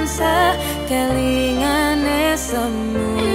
tansah kelingane semu